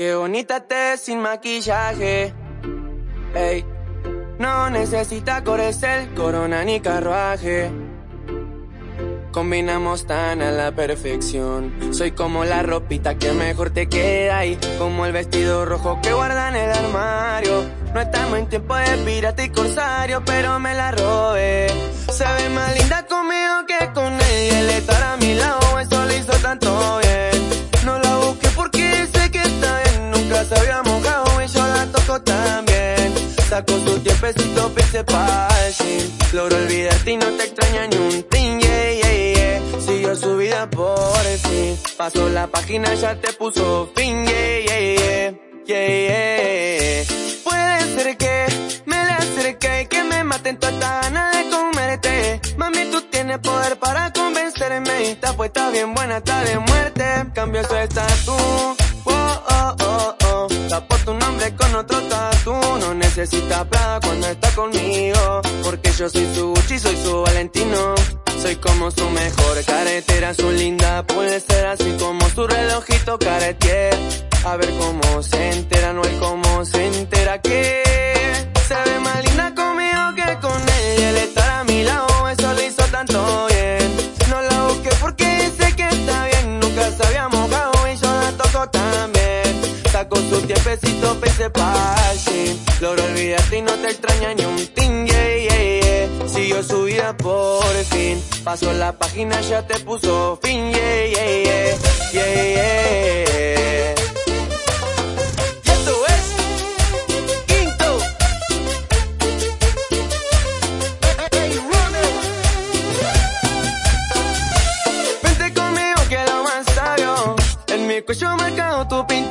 Qué bonita te sin maquillaje. Ey, no necesita corecel, corona ni carruaje. Combinamos tan a la perfección. Soy como la ropita que mejor te queda y como el vestido rojo que guarda en el armario. No estamos en tiempo de pirata y corsario, pero me la robé. Se ve más linda conmigo que con estar a Sacó su tiempecito, pise pa' Logro olvidarte y no te extraña ni un ting, yeah, yeah, yeah. Siguió su vida por fin. Pasó la página, ya te puso fin, yeah, yeah, yeah, Puede ser que me le acerque y que me maten toda esta gana de comerte. Mami, tú tienes poder para convencerme. Esta puesta bien buena, está de muerte. Cambio su estatus. No necesita plata cuando está conmigo. Porque yo soy su Gucci, soy su Valentino. Soy como su mejor carretera, su linda puede ser así como su relojito Cartier. A ver cómo se entera, no hay Sacó su tiempecito, pa' Logro olvidarte y no te extraña ni un ting, yeah, yeah, yeah. Siguió su vida por fin. Pasó la página, ya te puso fin, yeah, yeah, yeah. yeah, yeah. Y esto es Quinto. Vente conmigo que más sabio. En mi cuello marcado tu labios.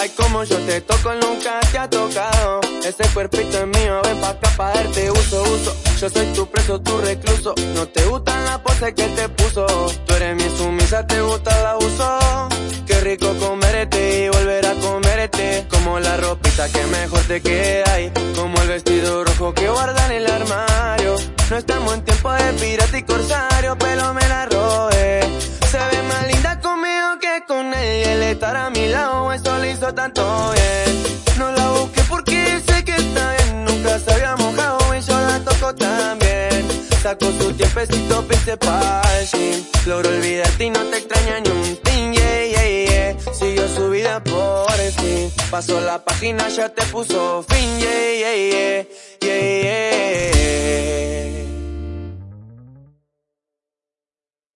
Ay, como yo te toco, nunca te ha tocado. Ese cuerpito es mío, ven pa' acá pa' darte uso, uso. Yo soy tu preso, tu recluso. No te gustan la pose que te puso. Tú eres mi sumisa, te gusta el abuso. Qué rico comerte y volver a comerte. Como la ropita que mejor te queda y como el vestido rojo que guarda en el armario. No estamos en tiempo de pirata y corsario, pero me la robé. Se ve más linda conmigo que con ella. El estar a mi lado, eso lo hizo tanto bien. No la busqué porque sé que está bien. Nunca se había mojado y yo la toco también. Sacó su tiempecito, pensé pa' Logro olvidarte y no te extraña ni un ting, yeah, yeah, yeah. Siguió su vida por fin. Pasó la página, ya te puso fin, yeah, yeah, yeah. yeah, yeah.